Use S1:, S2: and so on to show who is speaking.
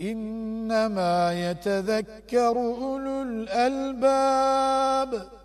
S1: إِنَّمَا يَتَذَكَّرُ أُولُو الْأَلْبَابِ.